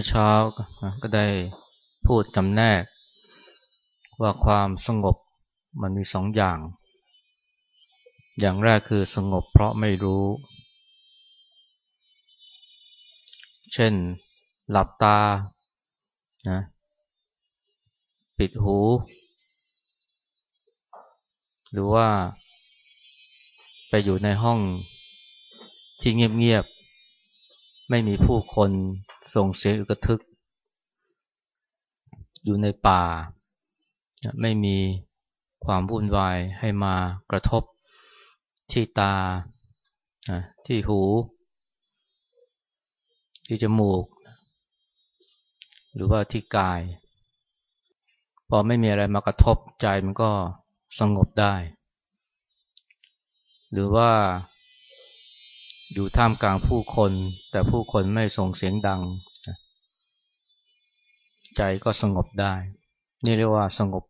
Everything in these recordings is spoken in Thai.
เมื่อเช้าก็ได้พูดจำแนก ว่าความสงบมันมีสองอย่าง อย่างแรกคือสงบเพราะไม่รู้ เช่น หลับตานะปิดหู หรือว่าไปอยู่ในห้องที่เงียบๆ ไม่มีผู้คนส่งเสียงอึกทึก อยู่ในป่า ไม่มีความวุ่นวายให้มากระทบที่ตาที่หู ที่จมูก หรือว่าที่กาย พอไม่มีอะไรมากระทบใจมันก็สงบได้ หรือว่า อยู่ท่ามกลางผู้คน แต่ผู้คนไม่ส่งเสียงดัง ใจก็สงบได้ นี่เรียกว่าสงบ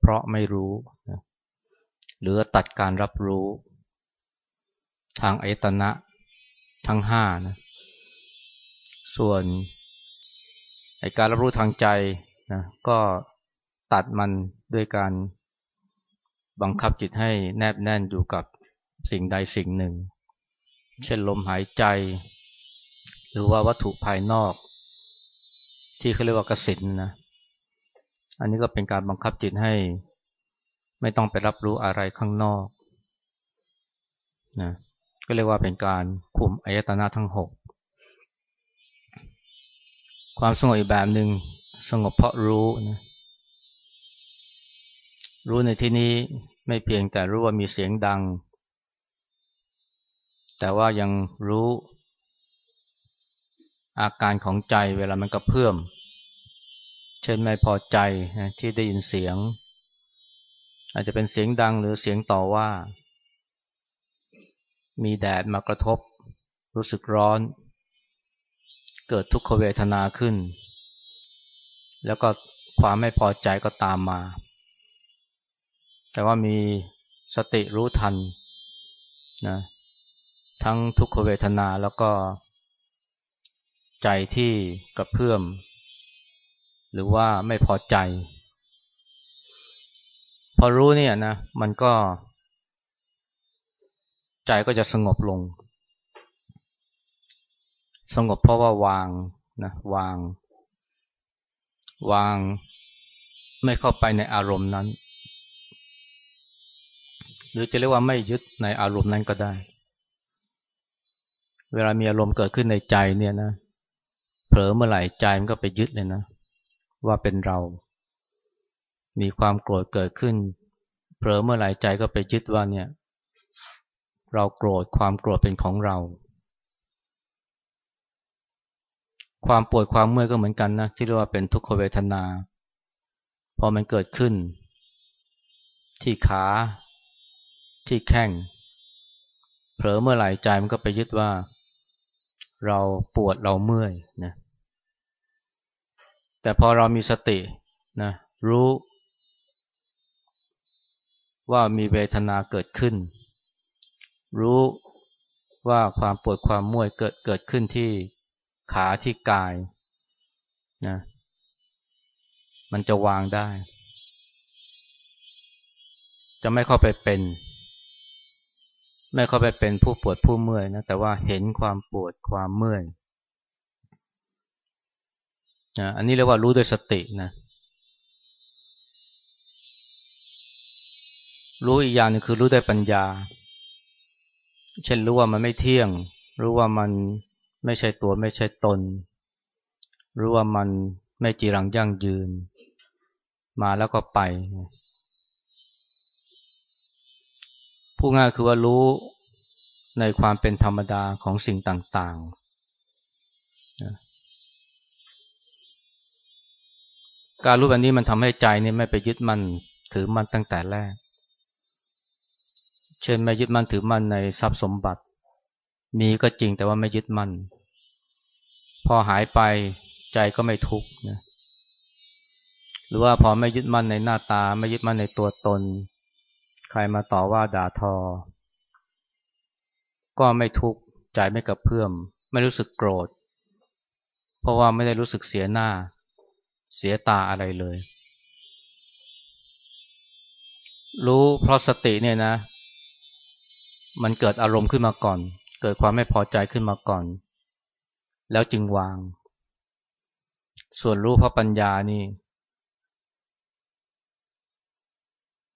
เพราะไม่รู้ หรือตัดการรับรู้ ทางอายตนะทั้งห้านะส่วนการรับรู้ทางใจนะก็ตัดมันด้วยการบังคับจิตให้แนบแน่นอยู่กับสิ่งใดสิ่งหนึ่ง เช่นลมหายใจ หรือว่าวัตถุภายนอก ที่เขาเรียกว่ากสินนะ อันนี้ก็เป็นการบังคับจิตให้ ไม่ต้องไปรับรู้อะไรข้างนอกนะก็เรียกว่าเป็นการคุมอายตนะทั้งหกความสงบอีกแบบหนึ่งสงบเพราะรู้นะรู้ในที่นี้ไม่เพียงแต่รู้ว่ามีเสียงดัง แต่ว่ายังรู้อาการของใจเวลามันกระเพื่อม เช่นไม่พอใจที่ได้ยินเสียง อาจจะเป็นเสียงดังหรือเสียงต่อว่า มีแดดมากระทบ รู้สึกร้อน เกิดทุกขเวทนาขึ้น แล้วก็ความไม่พอใจก็ตามมา แต่ว่ามีสติรู้ทันนะ ทั้งทุกขเวทนาแล้วก็ ใจที่กระเพื่อม หรือว่าไม่พอใจ พอรู้เนี่ยนะ มันก็ ใจก็จะสงบลง สงบเพราะว่าวางนะวาง วางไม่เข้าไปในอารมณ์นั้น หรือจะเรียกว่าไม่ยึดในอารมณ์นั้นก็ได้ เวลามีอารมณ์เกิดขึ้นในใจเนี่ยนะ เผลอเมื่อไหร่ใจมันก็ไปยึดเลยนะ ว่าเป็นเรา มีความโกรธเกิดขึ้น เผลอเมื่อไหร่ใจก็ไปยึดว่าเนี่ย เราโกรธความโกรธเป็นของเรา ความปวดความเมื่อยก็เหมือนกันนะที่เรียกว่าเป็นทุกขเวทนา พอมันเกิดขึ้น ที่ขา ที่แข้งเผลอเมื่อไหร่ใจมันก็ไปยึดว่า เราปวดเราเมื่อยนะแต่พอเรามีสตินะรู้ว่ามีเวทนาเกิดขึ้น รู้ว่าความปวดความม่วยเกิดเกิดขึ้นที่ขาที่กายนะมันจะวางได้ จะไม่เข้าไปเป็น ไม่เข้าไปเป็นผู้ปวดผู้เมื่อยนะแต่ว่าเห็นความปวดความเมื่อยนะอันนี้เรียกว่ารู้ด้วยสตินะรู้อีกอย่างนึงคือรู้ด้วยปัญญา เช่นรู้ว่ามันไม่เที่ยง รู้ว่ามันไม่ใช่ตัวไม่ใช่ตน รู้ว่ามันไม่จีรังยั่งยืน มาแล้วก็ไป ผู้ง่ายคือว่ารู้ในความเป็นธรรมดาของสิ่งต่างๆ การรู้แบบนี้มันทำให้ใจนี่ไม่ไปยึดมั่นถือมั่นตั้งแต่แรก เช่นไม่ยึดมั่นถือมั่นในทรัพย์สมบัติ มีก็จริงแต่ว่าไม่ยึดมั่น พอหายไปใจก็ไม่ทุกข์นะหรือว่าพอไม่ยึดมั่นในหน้าตา ไม่ยึดมั่นในตัวตน ใครมาต่อว่าด่าทอ ก็ไม่ทุกข์ใจไม่กระเพื่อม ไม่รู้สึกโกรธ เพราะว่าไม่ได้รู้สึกเสียหน้า เสียตาอะไรเลย รู้เพราะสติเนี่ยนะ มันเกิดอารมณ์ขึ้นมาก่อน เกิดความไม่พอใจขึ้นมาก่อน แล้วจึงวาง ส่วนรู้เพราะปัญญานี่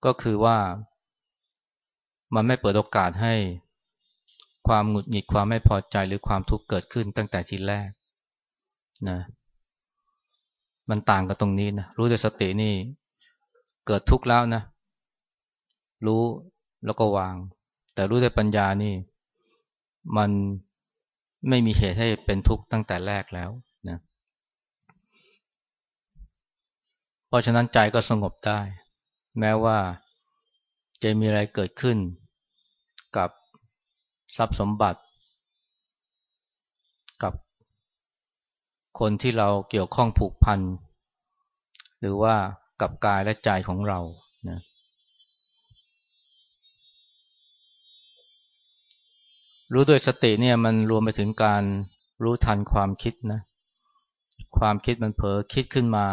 ก็คือว่า มันไม่เปิดโอกาสให้ความหงุดหงิดความไม่พอใจหรือความทุกข์เกิดขึ้นตั้งแต่ทีแรกนะมันต่างกันตรงนี้นะรู้ด้วยสตินี่เกิดทุกข์แล้วนะ รู้แล้วก็วาง แต่รู้ด้วยปัญญานี่ มันไม่มีเหตุให้เป็นทุกข์ตั้งแต่แรกแล้วนะเพราะฉะนั้นใจก็สงบได้ แม้ว่าจะมีอะไรเกิดขึ้น ทรัพย์สมบัติ กับคนที่เราเกี่ยวข้องผูกพัน หรือว่ากับกายและใจของเรานะรู้ด้วยสติเนี่ยมันรวมไปถึงการรู้ทันความคิดนะความคิดมันเผลอคิดขึ้นมา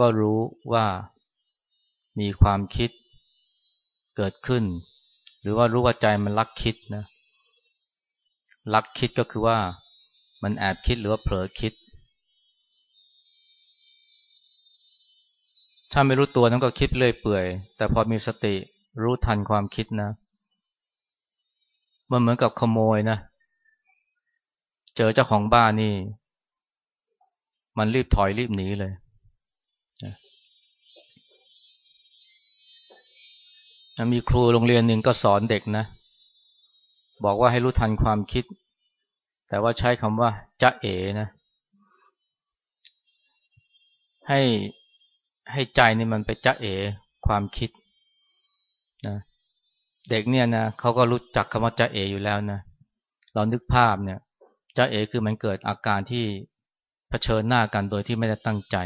ก็รู้ว่ามีความคิดเกิดขึ้น รือว่ารู้ว่าใจมันลักคิดนะลักคิดก็คือว่ามันแอบคิดหรือว่าเผลอคิด ถ้าไม่รู้ตัวนั้นก็คิดเลยเปื่อย แต่พอมีสติรู้ทันความคิดนะ มันเหมือนกับขโมยนะ เจอเจ้าของบ้านนี่ มันรีบถอยรีบหนีเลย มีครูโรงเรียนหนึ่งก็สอนเด็กนะ บอกว่าให้รู้ทันความคิด แต่ว่าใช้คำว่าจะเอนะ ให้ให้ใจนี่มันไปจะเอความคิดนะเด็กเนี่ยนะเขาก็รู้จักคำว่าจะเออยู่แล้วนะเรานึกภาพเนี่ยจะเอคือมันเกิดอาการที่เผชิญหน้ากันโดยที่ไม่ได้ตั้งใจ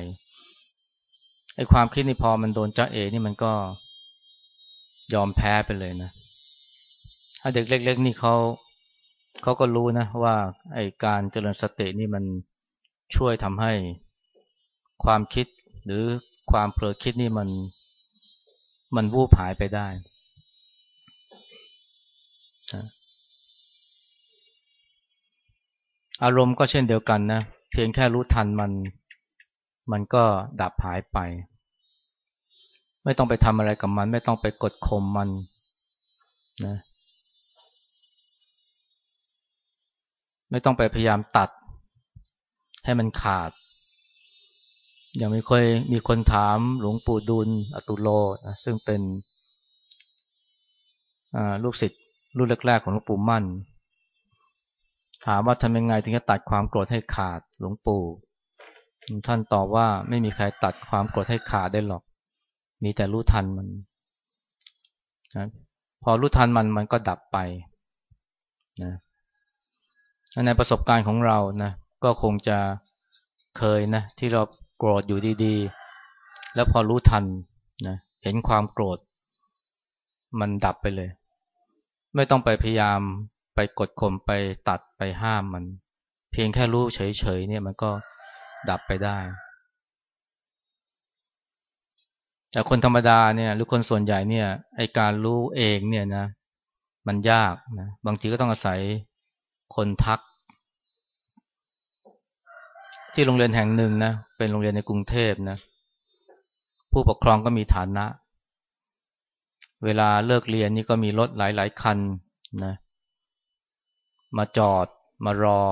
ไอ้ความคิดนี่พอมันโดนจะเอนี่มันก็ ยอมแพ้ไปเลยนะ ถ้าเด็กเล็ก ๆ นี่เขาเขาก็รู้นะว่าไอการเจริญสตินี่มันช่วยทำให้ความคิดหรือความเผลอคิดนี่มันมันวูบหายไปได้อารมณ์ก็เช่นเดียวกันนะ เพียงแค่รู้ทันมัน มันก็ดับหายไป ไม่ต้องไปทำอะไรกับมัน ไม่ต้องไปกดข่มมันนะไม่ต้องไปพยายามตัด ให้มันขาด อย่างมีเคยมีคนถามหลวงปู่ดุลอตุโลนะซึ่งเป็นลูกศิษย์รุ่นแรกๆของหลวงปู่มั่น ถามว่าทำยังไงถึงจะตัดความโกรธให้ขาดหลวงปู่ท่านตอบว่าไม่มีใครตัดความโกรธให้ขาดได้หรอก มีแต่รู้ทันมันนะพอรู้ทันมันมันก็ดับไปนะในประสบการณ์ของเรานะก็คงจะเคยนะที่เราโกรธอยู่ดีๆ แล้วพอรู้ทันนะเห็นความโกรธ มันดับไปเลย ไม่ต้องไปพยายามไปกดข่มไปตัดไปห้ามมัน เพียงแค่รู้เฉยๆเนี่ยมันก็ดับไปได้ แต่คนธรรมดาเนี่ยหรือคนส่วนใหญ่เนี่ยไอการรู้เองเนี่ยนะ มันยากนะบางทีก็ต้องอาศัยคนทัก ที่โรงเรียนแห่งหนึ่งนะเป็นโรงเรียนในกรุงเทพนะผู้ปกครองก็มีฐานะ เวลาเลิกเรียนนี่ก็มีรถหลาย ๆ คันนะมาจอดมารอ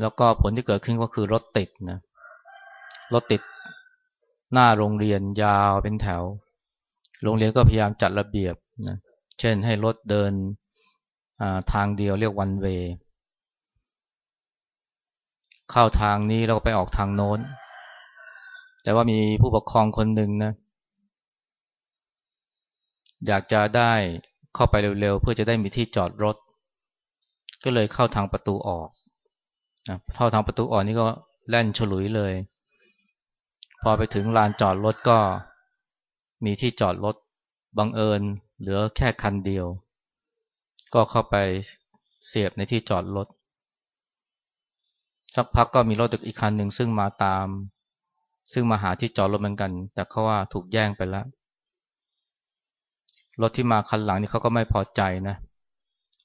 แล้วก็ผลที่เกิดขึ้นก็คือรถติดนะรถติด หน้าโรงเรียนยาวเป็นแถว โรงเรียนก็พยายามจัดระเบียบนะเช่นให้รถเดินทางเดียวเรียกวันเวเข้าทางนี้แล้วก็ไปออกทางโน้น แต่ว่ามีผู้ปกครองคนหนึ่งนะ อยากจะได้เข้าไปเร็วๆ เพื่อจะได้มีที่จอดรถ ก็เลยเข้าทางประตูออกเข้าทางประตูออกนี่ก็แล่นฉลุยเลย พอไปถึงลานจอดรถก็มีที่จอดรถบังเอิญเหลือแค่คันเดียว ก็เข้าไปเสียบในที่จอดรถสักพักก็มีรถอีกคันหนึ่งซึ่งมาตาม ซึ่งมาหาที่จอดรถเหมือนกัน แต่เขาว่าถูกแย่งไปแล้วรถที่มาคันหลังนี่เขาก็ไม่พอใจนะ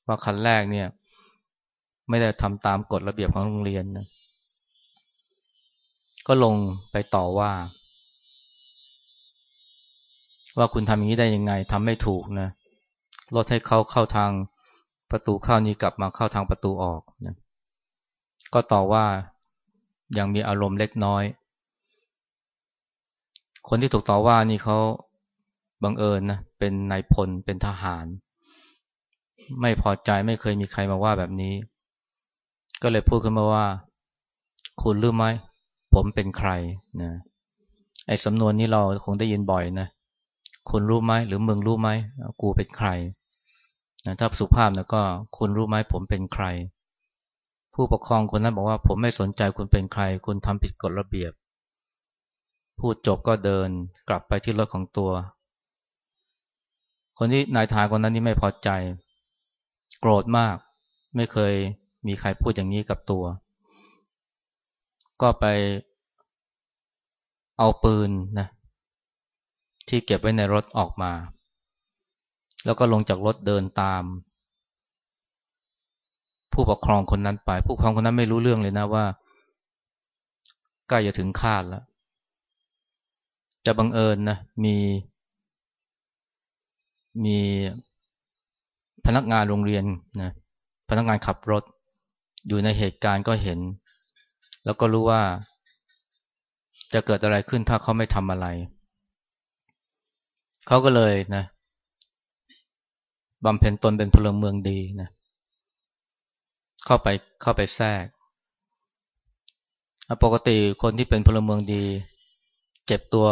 ว่าคันแรกเนี่ย ไม่ได้ทำตามกฎระเบียบของโรงเรียนนะ ก็ลงไปต่อว่า ว่าคุณทำอย่างนี้ได้ยังไงทำไม่ถูกนะรถให้เขาเข้าทางประตูเข้านี้กลับมาเข้าทางประตูออกนะก็ต่อว่ายังมีอารมณ์เล็กน้อย คนที่ถูกต่อว่านี่เขาบังเอิญนะเป็นนายพลเป็นทหาร ไม่พอใจไม่เคยมีใครมาว่าแบบนี้ ก็เลยพูดขึ้นมาว่า คุณรู้ไหม ผมเป็นใครนะไอ้สำนวนนี้เราคงได้ยินบ่อยนะคุณรู้ไหมหรือมึงรู้ไหมกูเป็นใครนะถ้าสุภาพนะก็คุณรู้ไหมผมเป็นใคร ผู้ปกครองคนนั้นบอกว่า ผมไม่สนใจคุณเป็นใคร คุณทำผิดกฎระเบียบ พูดจบก็เดินกลับไปที่รถของตัว คนที่นายทารคนนั้นนี่ไม่พอใจ โกรธมาก ไม่เคยมีใครพูดอย่างนี้กับตัว ก็ไปเอาปืนนะที่เก็บไว้ในรถออกมา แล้วก็ลงจากรถเดินตาม ผู้ปกครองคนนั้นไป ผู้ปกครองคนนั้นไม่รู้เรื่องเลยนะว่าใกล้จะถึงคาดแล้ว จะบังเอิญนะมีมีพนักงานโรงเรียนนะพนักงานขับรถ อยู่ในเหตุการณ์ก็เห็น แล้วก็รู้ว่า จะเกิดอะไรขึ้นถ้าเขาไม่ทำอะไร เขาก็เลยนะบำเพ็ญตนเป็นพลเมืองดีนะเข้าไปเข้าไปแทรก ปกติคนที่เป็นพลเมืองดี เจ็บตัว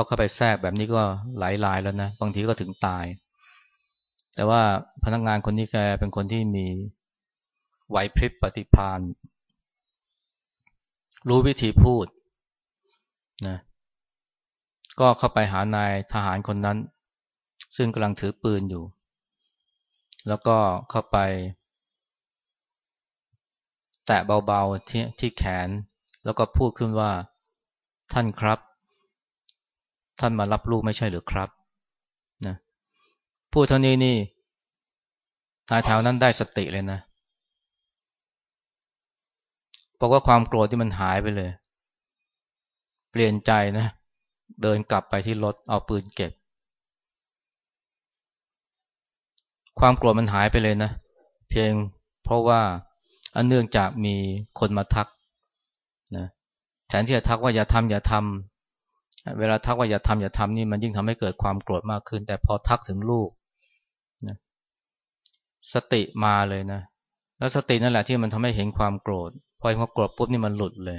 พราะเข้าไปแทรกแบบนี้ก็หลายรายแล้วนะบางทีก็ถึงตาย แต่ว่าพนักงานคนนี้แกเป็นคนที่มีไหวพริบปฏิภาณ รู้วิธีพูดนะก็เข้าไปหานายทหารคนนั้น ซึ่งกำลังถือปืนอยู่ แล้วก็เข้าไป แตะเบาๆที่ที่แขน แล้วก็พูดขึ้นว่าท่านครับ ท่านมารับลูกไม่ใช่หรือครับนะพูดเท่านี้นี่นายแถวนั้นได้สติเลยนะ บอกว่าความโกรธที่มันหายไปเลย เปลี่ยนใจนะ เดินกลับไปที่รถเอาปืนเก็บ ความโกรธมันหายไปเลยนะ เพียงเพราะว่าอันเนื่องจากมีคนมาทักนะแทนที่จะทักว่าอย่าทำอย่าทำเวลาทักว่าอย่าทำอย่าทำนี่มันยิ่งทำให้เกิดความโกรธมากขึ้น แต่พอทักถึงลูกนะสติมาเลยนะ แล้วสตินั่นแหละที่มันทำให้เห็นความโกรธ พอเห็นความโกรธปุ๊บนี่มันหลุดเลย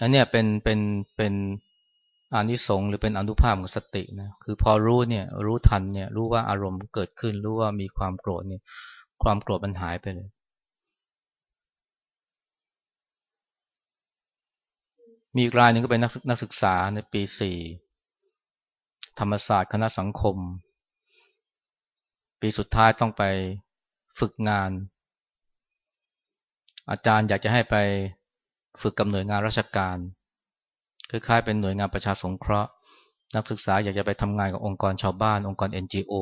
อันนี้เป็นเป็นเป็นอานิสงส์หรือเป็นอนุภาพของสตินะคือพอรู้เนี่ยรู้ทันเนี่ยรู้ว่าอารมณ์เกิดขึ้นรู้ว่ามีความโกรธเนี่ยความโกรธมันหายไปเลยมีอีกรายหนึ่งก็เป็นนักนักศึกษาในปีสี่ธรรมศาสตร์คณะสังคม ปีสุดท้ายต้องไปฝึกงาน อาจารย์อยากจะให้ไปฝึกกับหน่วยงานราชการคล้ายๆเป็นหน่วยงานประชาสงเคราะห์ นักศึกษาอยากจะไปทำงานกับองค์กรชาวบ้าน องค์กร NGO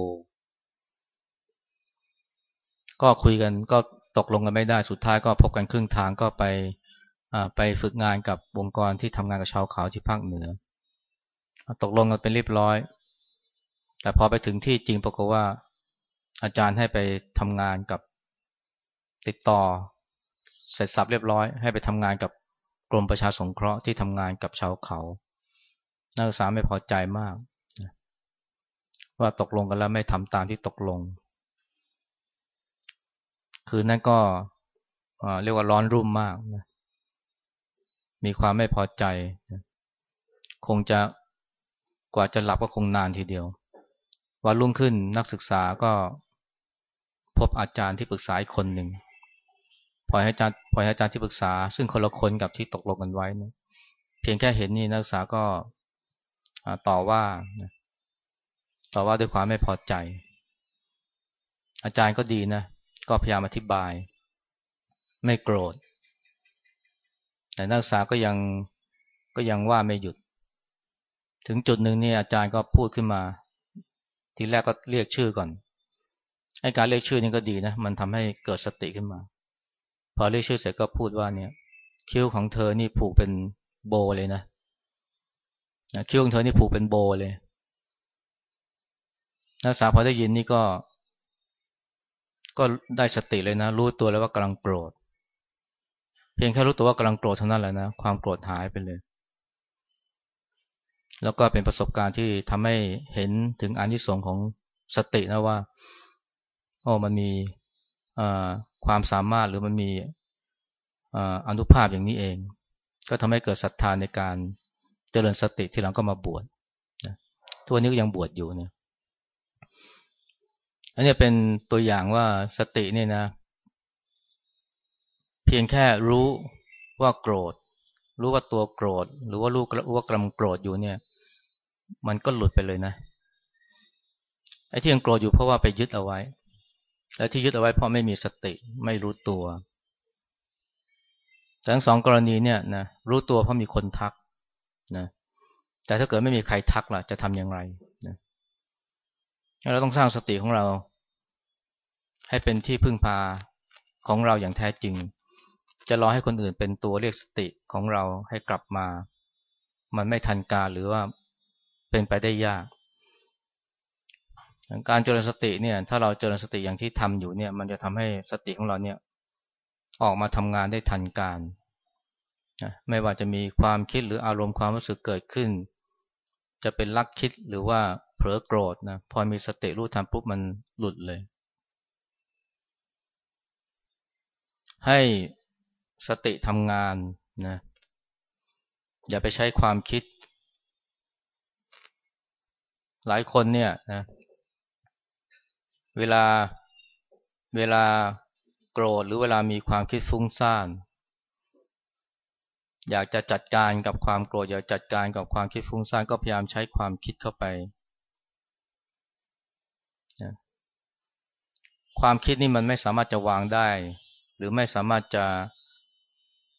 ก็คุยกันก็ตกลงกันไม่ได้สุดท้ายก็พบกันครึ่งทางก็ไปไปฝึกงานกับองค์กรที่ทำงานกับชาวเขาที่ภาคเหนือ ตกลงกันเป็นเรียบร้อย แต่พอไปถึงที่จริงปรากฏว่า อาจารย์ให้ไปทำงานกับติดต่อ เสร็จสับเรียบร้อย ให้ไปทำงานกับกรมประชาสงเคราะห์ที่ทำงานกับชาวเขา นักศึกษาไม่พอใจมาก ว่าตกลงกันแล้วไม่ทำตามที่ตกลง คืนนั้นก็เรียกว่าร้อนรุ่มมากนะมีความไม่พอใจ คงจะกว่าจะหลับก็คงนานทีเดียว วันรุ่งขึ้นนักศึกษาก็พบอาจารย์ที่ปรึกษาอีกคนหนึ่ง พอให้อาจารย์พอให้อาจารย์ที่ปรึกษา ซึ่งคนละคนกับที่ตกลงกันไว้นะเพียงแค่เห็นนี่นักศึกษาก็ต่อว่าต่อว่าด้วยความไม่พอใจ อาจารย์ก็ดีนะ ก็พยายามอธิบาย ไม่โกรธ แต่นักศึกษาก็ยังก็ยังว่าไม่หยุด ถึงจุดหนึ่งนี่อาจารย์ก็พูดขึ้นมา ทีแรกก็เรียกชื่อก่อนไอ้การเรียกชื่อนี่ก็ดีนะ มันทำให้เกิดสติขึ้นมา อเรียกชื่อเสร็จก็พูดว่าเนี่ย คิ้วของเธอนี่ผูกเป็นโบเลยนะนะคิ้วของเธอนี่ผูกเป็นโบเลยนักศึกษาพอได้ยินนี่ก็ ก็ได้สติเลยนะ รู้ตัวแล้วว่ากำลังโกรธ เพียงแค่รู้ตัวว่ากำลังโกรธเท่านั้นแหละนะ ความโกรธหายไปเลย แล้วก็เป็นประสบการณ์ที่ทำให้เห็นถึงอนิสงส์ของสตินะว่า โอ้มันมี ความสามารถหรือมันมีอนุภาพอย่างนี้เอง ก็ทำให้เกิดศรัทธาในการเจริญสติที่หลังก็มาบวชตัวนี้ก็ยังบวชอยู่เนี่ยอันนี้เป็นตัวอย่างว่าสติเนี่ยนะ เพียงแค่รู้ว่าโกรธ รู้ว่าตัวโกรธ หรือว่ารู้ว่ากำลังโกรธอยู่เนี่ย มันก็หลุดไปเลยนะไอ้ที่ยังโกรธอยู่เพราะว่าไปยึดเอาไว้ และที่ยึดเอาไว้เพราะไม่มีสติไม่รู้ตัวทั้งสองกรณีเนี่ยนะรู้ตัวเพราะมีคนทักนะแต่ถ้าเกิดไม่มีใครทักล่ะ จะทำอย่างไรนะเราต้องสร้างสติของเรา ให้เป็นที่พึ่งพาของเราอย่างแท้จริง จะรอให้คนอื่นเป็นตัวเรียกสติของเราให้กลับมา มันไม่ทันการหรือว่าเป็นไปได้ยาก การเจริญสติเนี่ย ถ้าเราเจริญสติอย่างที่ทำอยู่เนี่ย มันจะทำให้สติของเราเนี่ย ออกมาทำงานได้ทันการนะไม่ว่าจะมีความคิดหรืออารมณ์ความรู้สึกเกิดขึ้น จะเป็นลักคิดหรือว่าเผลอโกรธนะพอมีสติรู้ทันปุ๊บมันหลุดเลย ให้สติทำงานนะอย่าไปใช้ความคิด หลายคนเนี่ยนะเเวลาเวลาโกรธหรือเวลามีความคิดฟุ้งซ่านอยากจะจัดการกับความโกรธอยากจัดการกับความคิดฟุ้งซ่านก็พยายามใช้ความคิดเข้าไป ความคิดนี่มันไม่สามารถจะวางได้ หรือไม่สามารถจะ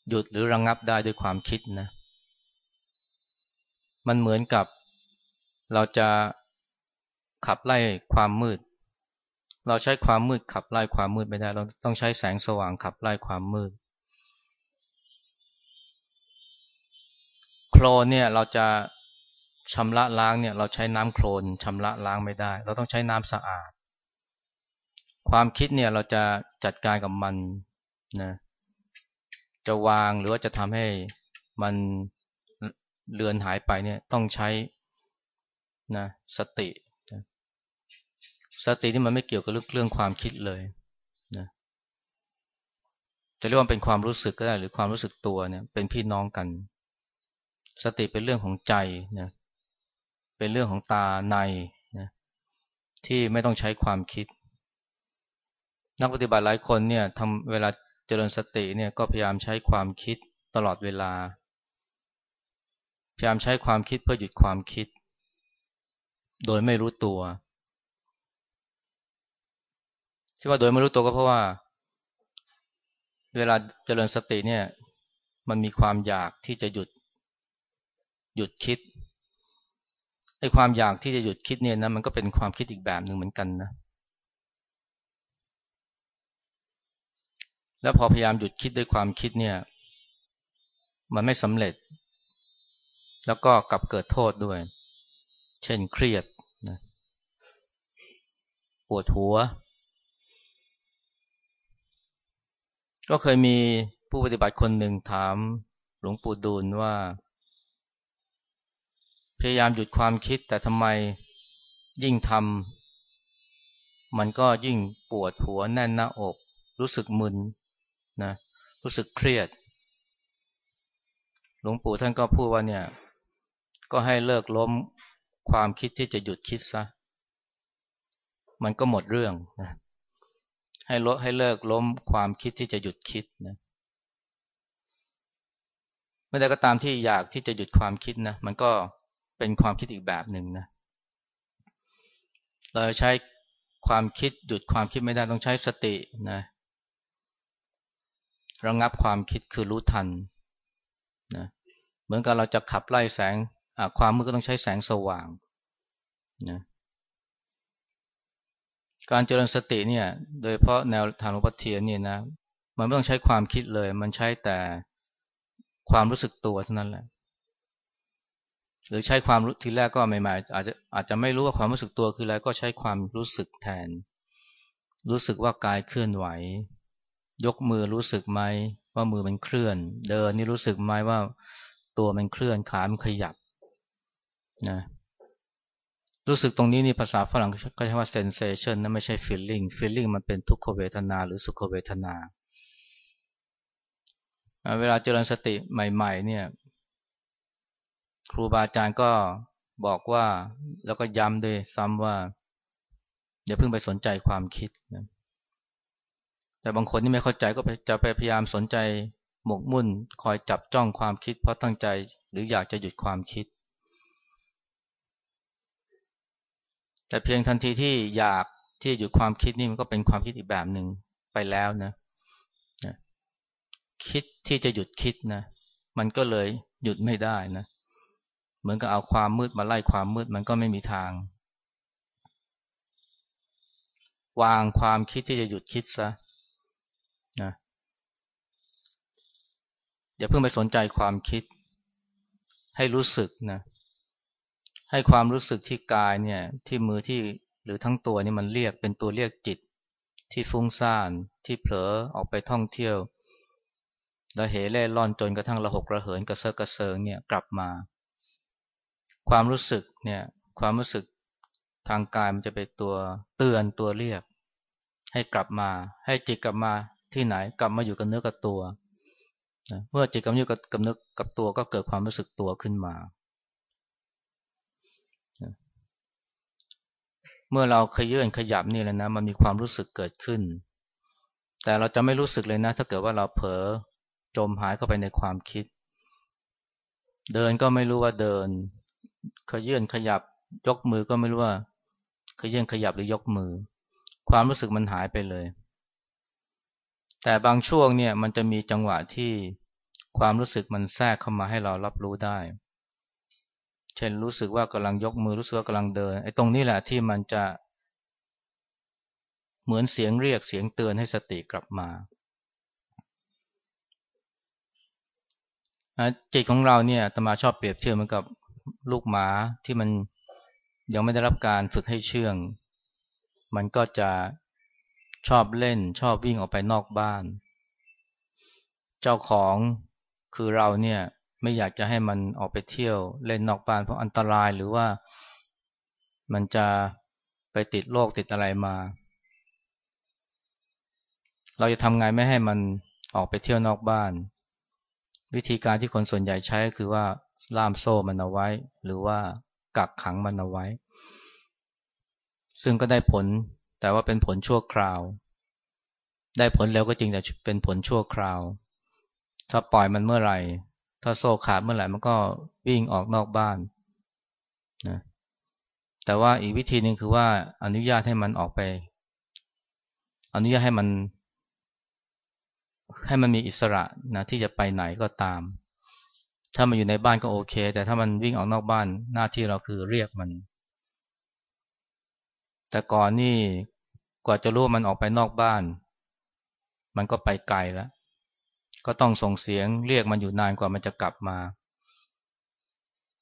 หยุดหรือระงงับได้ด้วยความคิดนะ มันเหมือนกับเราจะขับไล่ความมืด เราใช้ความมืดขับไล่ความมืดไม่ได้ เราต้องใช้แสงสว่างขับไล่ความมืด โคลนเนี่ยเราจะชำระล้างเนี่ยเราใช้น้ำโคลนชำระล้างไม่ได้ เราต้องใช้น้ำสะอาด ความคิดเนี่ยเราจะจัดการกับมันนะจะวางหรือว่าจะทำให้มันเลือนหายไปเนี่ยต้องใช้นะสติ สติที่มันไม่เกี่ยวกับเรื่องความคิดเลยนะจะเรียกว่าเป็นความรู้สึกก็ได้หรือความรู้สึกตัวเนี่ย เป็นพี่น้องกัน สติเป็นเรื่องของใจนะเป็นเรื่องของตาในนะที่ไม่ต้องใช้ความคิด นักปฏิบัติหลายคนเนี่ยทำเวลาเจริญสติเนี่ยก็พยายามใช้ความคิดตลอดเวลา พยายามใช้ความคิดเพื่อหยุดความคิด โดยไม่รู้ตัว ที่ว่าโดยไม่รู้ตัวก็เพราะว่า เวลาเจริญสติเนี่ย มันมีความอยากที่จะหยุด หยุดคิดไอ้ความอยากที่จะหยุดคิดเนี่ยนะมันก็เป็นความคิดอีกแบบหนึ่งเหมือนกันนะแล้วพอพยายามหยุดคิดด้วยความคิดเนี่ย มันไม่สำเร็จ แล้วก็กลับเกิดโทษด้วย เช่นเครียดนะปวดหัว ก็เคยมีผู้ปฏิบัติคนหนึ่งถามหลวงปู่ดูลว่า พยายามหยุดความคิดแต่ทำไมยิ่งทำมันก็ยิ่งปวดหัวแน่นหน้าอก รู้สึกมึนนะรู้สึกเครียด หลวงปู่ท่านก็พูดว่าเนี่ย ก็ให้เลิกล้มความคิดที่จะหยุดคิดซะ มันก็หมดเรื่องนะ ให้ลดให้เลิกล้มความคิดที่จะหยุดคิดนะเมื่อใดก็ตามที่อยากที่จะหยุดความคิดนะมันก็เป็นความคิดอีกแบบหนึ่งนะเราใช้ความคิดหยุดความคิดไม่ได้ต้องใช้สตินะระงับความคิดคือรู้ทันนะเหมือนกับเราจะขับไล่แสงความมืดก็ต้องใช้แสงสว่างนะ การเจริญสติเนี่ย โดยเพราะแนวทางหลวงพ่อเทียนเนี่ยนะ มันไม่ต้องใช้ความคิดเลย มันใช้แต่ความรู้สึกตัวเท่านั้นแหละ หรือใช้ความรู้ทีแรกก็ใหม่ๆอาจจะอาจจะไม่รู้ว่าความรู้สึกตัวคืออะไรก็ใช้ความรู้สึกแทน รู้สึกว่ากายเคลื่อนไหว ยกมือรู้สึกไหมว่ามือมันเคลื่อน เดินนี่รู้สึกไหมว่าตัวมันเคลื่อนขามันขยับนะ รู้สึกตรงนี้นี่ภาษาฝรั่งก็ใช้ว่า sensation นะไม่ใช่ feeling feeling มันเป็นทุกขเวทนาหรือสุขเวทนา เวลาเจริญสติใหม่ ๆ เนี่ย ครูบาอาจารย์ก็บอกว่าแล้วก็ย้ำด้วยซ้ำว่าอย่าเพิ่งไปสนใจความคิดนะแต่บางคนที่ไม่เข้าใจก็จะไปพยายามสนใจหมกมุ่น คอยจับจ้องความคิด เพราะตั้งใจหรืออยากจะหยุดความคิด แต่เพียงทันทีที่อยากที่หยุดความคิดนี่มันก็เป็นความคิดอีกแบบหนึ่งไปแล้วนะนะคิดที่จะหยุดคิดนะ มันก็เลยหยุดไม่ได้นะ เหมือนกับเอาความมืดมาไล่ความมืดมันก็ไม่มีทาง วางความคิดที่จะหยุดคิดซะนะอย่าเพิ่งไปสนใจความคิด ให้รู้สึกนะ ให้ความรู้สึกที่กายเนี่ยที่มือที่หรือทั้งตัวนี่มันเรียกเป็นตัวเรียกจิต ที่ฟุ้งซ่านที่เผลอออกไปท่องเที่ยวแล้วเหเล่ร่อนจนกระทั่งระหกระเหินกระเซาะกระเซิงเนี่ยกลับมา ความรู้สึกเนี่ยความรู้สึกทางกายมันจะเป็นตัวเตือนตัวเรียก ให้กลับมา ให้จิตกลับมาที่ไหนกลับมาอยู่กับเนื้อกับตัวเมื่อจิตกลับมาอยู่กับเนื้อกับตัวก็เกิดความรู้สึกตัวขึ้นมา เมื่อเราขยื่นขยับนี่แหละนะ มันมีความรู้สึกเกิดขึ้น แต่เราจะไม่รู้สึกเลยนะ ถ้าเกิดว่าเราเผลอจมหายเข้าไปในความคิด เดินก็ไม่รู้ว่าเดินขยื่นขยับยกมือก็ไม่รู้ว่าขยื่นขยับหรือยกมือ ความรู้สึกมันหายไปเลย แต่บางช่วงเนี่ยมันจะมีจังหวะที่ความรู้สึกมันแทรกเข้ามาให้เรารับรู้ได้ เช่นรู้สึกว่ากำลังยกมือรู้สึกว่ากำลังเดินไอ้ตรงนี้แหละที่มันจะเหมือนเสียงเรียกเสียงเตือนให้สติกลับมาจิตของเราเนี่ยตมาชอบเปรียบเทียบเหมือนกับลูกหมาที่มันยังไม่ได้รับการฝึกให้เชื่อง มันก็จะชอบเล่นชอบวิ่งออกไปนอกบ้าน เจ้าของคือเราเนี่ย ไม่อยากจะให้มันออกไปเที่ยว เล่นนอกบ้านเพราะอันตรายหรือว่ามันจะไปติดโรคติดอะไรมา เราจะทำไงไม่ให้มันออกไปเที่ยวนอกบ้าน วิธีการที่คนส่วนใหญ่ใช้คือว่าล่ามโซ่มันเอาไว้ หรือว่ากักขังมันเอาไว้ ซึ่งก็ได้ผลแต่ว่าเป็นผลชั่วคราว ได้ผลแล้วก็จริงแต่เป็นผลชั่วคราว ถ้าปล่อยมันเมื่อไหร่ ถ้าโซ่ขาดเมื่อไหร่มันก็วิ่งออกนอกบ้านนะแต่ว่าอีกวิธีหนึ่งคือว่าอนุญาตให้มันออกไป อนุญาตให้มัน ให้มันมีอิสระนะที่จะไปไหนก็ตาม ถ้ามันอยู่ในบ้านก็โอเค แต่ถ้ามันวิ่งออกนอกบ้านหน้าที่เราคือเรียกมัน แต่ก่อนนี่กว่าจะรู้มันออกไปนอกบ้าน มันก็ไปไกลแล้ว ก็ต้องส่งเสียงเรียกมันอยู่นานกว่ามันจะกลับมา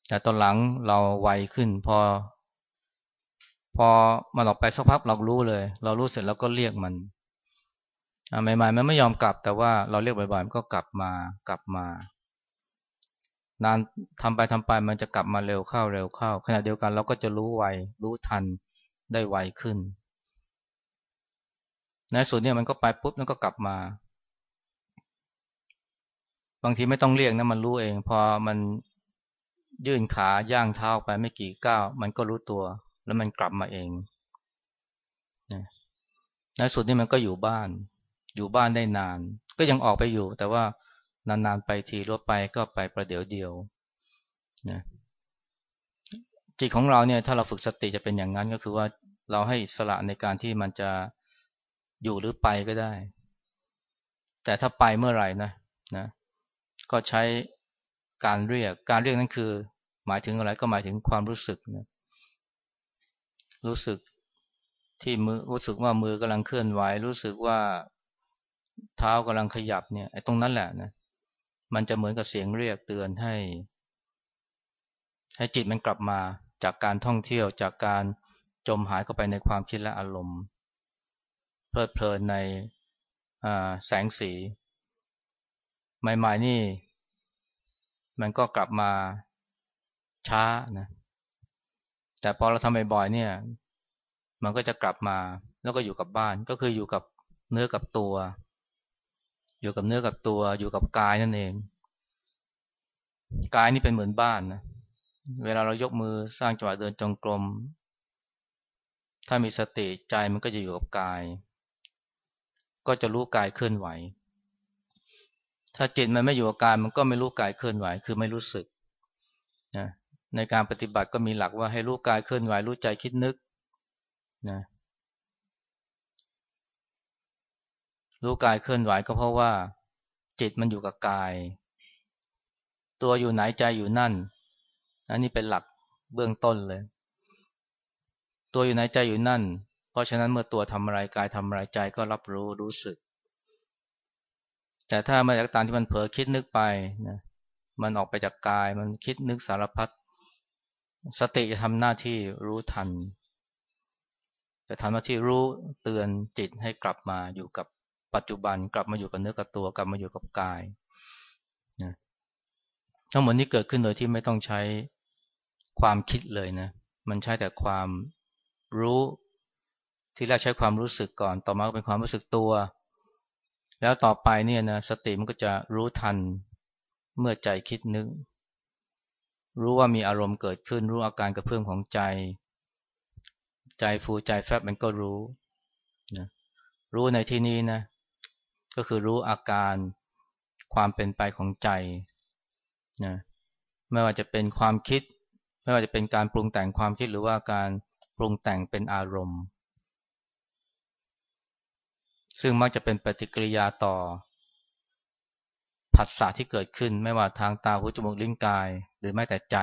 แต่ตอนหลังเราไวขึ้นพอ พอมันออกไปสักพักเรารู้เลย เรารู้เสร็จแล้วก็เรียกมันใหม่ๆมันไม่ยอมกลับ แต่ว่าเราเรียกบ่อยๆมันก็กลับมากลับมานานทำไปทำไปมันจะกลับมาเร็วเข้าเร็วเข้า ขณะเดียวกันเราก็จะรู้ไวรู้ทันได้ไวขึ้นในส่วนนี้มันก็ไปปุ๊บมันก็กลับมา บางทีไม่ต้องเรียกนะมันรู้เอง พอมันยื่นขาย่างเท้าไปไม่กี่ก้าวมันก็รู้ตัว แล้วมันกลับมาเองในสุดนี่มันก็อยู่บ้าน อยู่บ้านได้นาน ก็ยังออกไปอยู่ แต่ว่านานๆไปทีรถไปก็ไปประเดี๋ยวเดียวนะจิตของเราเนี่ยถ้าเราฝึกสติจะเป็นอย่างนั้นก็คือว่าเราให้อิสระในการที่มันจะอยู่หรือไปก็ได้ แต่ถ้าไปเมื่อไหร่นะนะ ก็ใช้การเรียก การเรียกนั้นคือ หมายถึงอะไรก็หมายถึงความรู้สึกนะรู้สึกที่มือรู้สึกว่ามือกำลังเคลื่อนไหว รู้สึกว่าเท้ากำลังขยับเนี่ยไอ้ตรงนั้นแหละนะมันจะเหมือนกับเสียงเรียกเตือนให้ ให้จิตมันกลับมาจากการท่องเที่ยวจากการจมหายเข้าไปในความคิดและอารมณ์ เพลิดเพลินในแสงสี ใหม่ๆนี่ มันก็กลับมาช้านะ แต่พอเราทำบ่อยๆเนี่ย มันก็จะกลับมาแล้วก็อยู่กับบ้านก็คืออยู่กับเนื้อกับตัว อยู่กับเนื้อกับตัว อยู่กับกายนั่นเอง กายนี่เป็นเหมือนบ้านนะเวลาเรายกมือสร้างจังหวะเดินจงกรม ถ้ามีสติใจมันก็จะอยู่กับกาย ก็จะรู้กายเคลื่อนไหว ถ้าจิตมันไม่อยู่กับกายมันก็ไม่รู้กายเคลื่อนไหว คือไม่รู้สึกนะในการปฏิบัติก็มีหลักว่าให้รู้กายเคลื่อนไหวรู้ใจคิดนึกนะรู้กายเคลื่อนไหวก็เพราะว่า จิตมันอยู่กับกาย ตัวอยู่ไหนใจอยู่นั่นอันนี้เป็นหลักเบื้องต้นเลย ตัวอยู่ไหนใจอยู่นั่น เพราะฉะนั้นเมื่อตัวทำอะไรกายทำอะไรใจก็รับรู้รู้สึก แต่ถ้ามาจากตามที่มันเผลอคิดนึกไปนะมันออกไปจากกาย มันคิดนึกสารพัดสติจะทำหน้าที่รู้ทัน จะทำหน้าที่รู้เตือนจิตให้กลับมาอยู่กับปัจจุบัน กลับมาอยู่กับเนื้อกับตัว กลับมาอยู่กับกายนะทั้งหมดนี้เกิดขึ้นโดยที่ไม่ต้องใช้ความคิดเลยนะ มันใช้แต่ความรู้ที่แรกใช้ความรู้สึกก่อน ต่อมาก็เป็นความรู้สึกตัว แล้วต่อไปเนี่ยนะสติมันก็จะรู้ทันเมื่อใจคิดนึก รู้ว่ามีอารมณ์เกิดขึ้น รู้อาการกระเพื่อมของใจ ใจฟูใจแฟบมันก็รู้นะรู้ในที่นี้นะ ก็คือรู้อาการความเป็นไปของใจนะไม่ว่าจะเป็นความคิด ไม่ว่าจะเป็นการปรุงแต่งความคิดหรือว่าการปรุงแต่งเป็นอารมณ์ ซึ่งมักจะเป็นปฏิกิริยาต่อ ผัสสะที่เกิดขึ้น ไม่ว่าทางตาหูจมูกลิ้นกาย หรือแม้แต่ใจ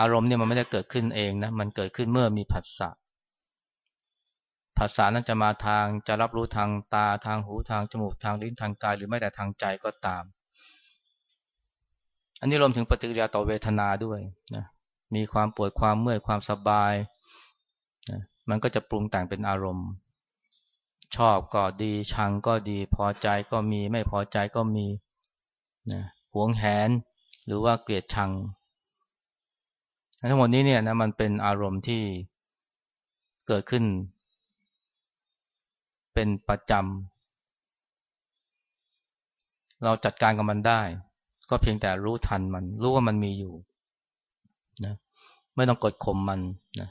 อารมณ์เนี่ยมันไม่ได้เกิดขึ้นเองนะมันเกิดขึ้นเมื่อมีผัสสะผัสสะนั้นจะมาทางจะรับรู้ทางตาทางหูทางจมูกทางลิ้นทางกาย หรือแม้แต่ทางใจก็ตาม อันนี้รวมถึงปฏิกิริยาต่อเวทนาด้วยนะมีความปวดความเมื่อยความสบายนะมันก็จะปรุงแต่งเป็นอารมณ์ ชอบก็ดีชังก็ดี พอใจก็มีไม่พอใจก็มีนะหวงแหนหรือว่าเกลียดชัง ทั้งหมดนี้เนี่ยนะมันเป็นอารมณ์ที่เกิดขึ้น เป็นประจำเราจัดการกับมันได้ ก็เพียงแต่รู้ทันมัน รู้ว่ามันมีอยู่นะไม่ต้องกดข่มมันนะ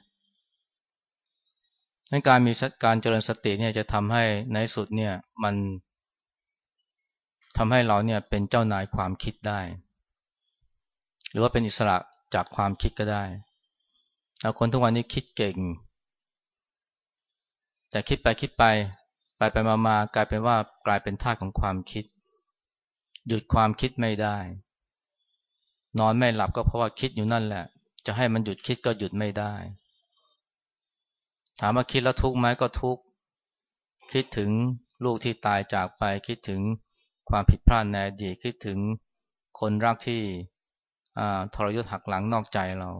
นั้นการมีการเจริญสติเนี่ยจะทำให้ในสุดเนี่ยมันทำให้เราเนี่ยเป็นเจ้านายความคิดได้ หรือว่าเป็นอิสระจากความคิดก็ได้คนทุกวันนี้คิดเก่ง แต่คิดไปคิดไปไปไปมามากลายเป็นว่ากลายเป็นท่าของความคิด หยุดความคิดไม่ได้ นอนไม่หลับก็เพราะว่าคิดอยู่นั่นแหละ จะให้มันหยุดคิดก็หยุดไม่ได้ ถามว่าคิดแล้วทุกข์ไหมก็ทุกข์คิดถึงลูกที่ตายจากไปคิดถึงความผิดพลาดในอดีตคิดถึงคนรักที่ทรยศหักหลังนอกใจเรา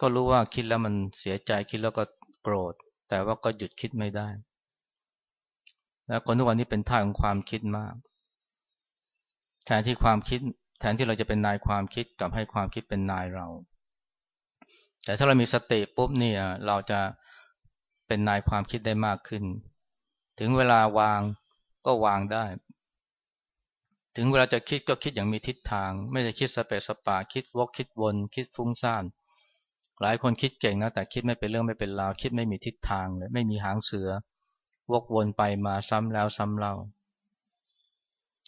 ก็รู้ว่าคิดแล้วมันเสียใจคิดแล้วก็โกรธ แต่ว่าก็หยุดคิดไม่ได้ แล้วคนทุกวันนี้เป็นท่าของความคิดมาก แทนที่ความคิด แทนที่เราจะเป็นนายความคิดกับให้ความคิดเป็นนายเรา แต่ถ้าเรามีสติปุ๊บเนี่ยเราจะเป็นนายความคิดได้มากขึ้น ถึงเวลาวางก็วางได้ ถึงเวลาจะคิดก็คิดอย่างมีทิศทาง ไม่จะคิดสเปสปาคิดวกคิดวน คิดฟุ้งซ่านหลายคนคิดเก่งนะแต่คิดไม่เป็นเรื่องไม่เป็นราวคิดไม่มีทิศทางเลยไม่มีหางเสือ วกวนไปมาซ้ำแล้วซ้ำเล่า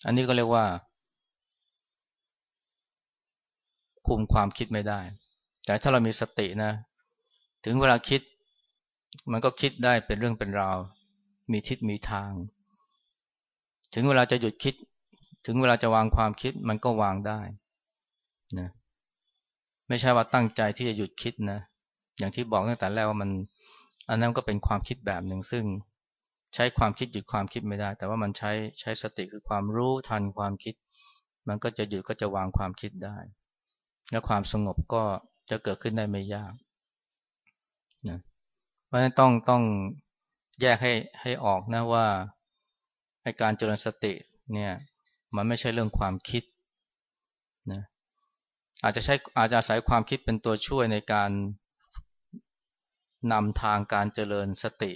อันนี้ก็เรียกว่า คุมความคิดไม่ได้ แต่ถ้าเรามีสตินะ ถึงเวลาคิด มันก็คิดได้เป็นเรื่องเป็นราว มีทิศมีทาง ถึงเวลาจะหยุดคิด ถึงเวลาจะวางความคิดมันก็วางได้นะไม่ใช่ว่าตั้งใจที่จะหยุดคิดนะ อย่างที่บอกตั้งแต่แรกว่ามัน อันนั้นก็เป็นความคิดแบบหนึ่งซึ่งใช้ความคิดหยุดความคิดไม่ได้ แต่ว่ามันใช้ใช้สติคือความรู้ทันความคิด มันก็จะหยุดก็จะวางความคิดได้ และความสงบก็ จะเกิดขึ้นได้ไม่ยากนะเพราะฉะนั้นต้องต้องแยกให้ให้ออกนะว่าให้การเจริญสติเนี่ยมันไม่ใช่เรื่องความคิดนะอาจจะใช้อาจจะอาศัยความคิดเป็นตัวช่วยในการนำทางการเจริญสติ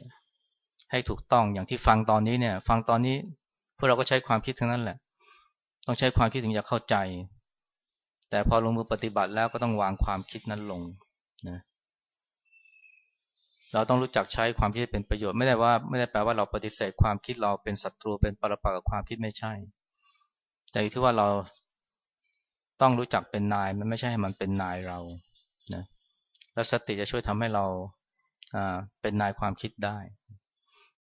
ให้ถูกต้องอย่างที่ฟังตอนนี้เนี่ย ฟังตอนนี้พวกเราก็ใช้ความคิดทั้งนั้นแหละ ต้องใช้ความคิดถึงจะเข้าใจ แต่พอลงมือปฏิบัติแล้วก็ต้องวางความคิดนั้นลงนะเราต้องรู้จักใช้ความคิดเป็นประโยชน์ไม่ได้ว่าไม่ได้แปลว่าเราปฏิเสธความคิดเราเป็นศัตรูเป็นปรปักษ์กับความคิดไม่ใช่ แต่ที่ว่าเราต้องรู้จักเป็นนายมันไม่ใช่ให้มันเป็นนายเรานะแล้วสติจะช่วยทำให้เราเป็นนายความคิดได้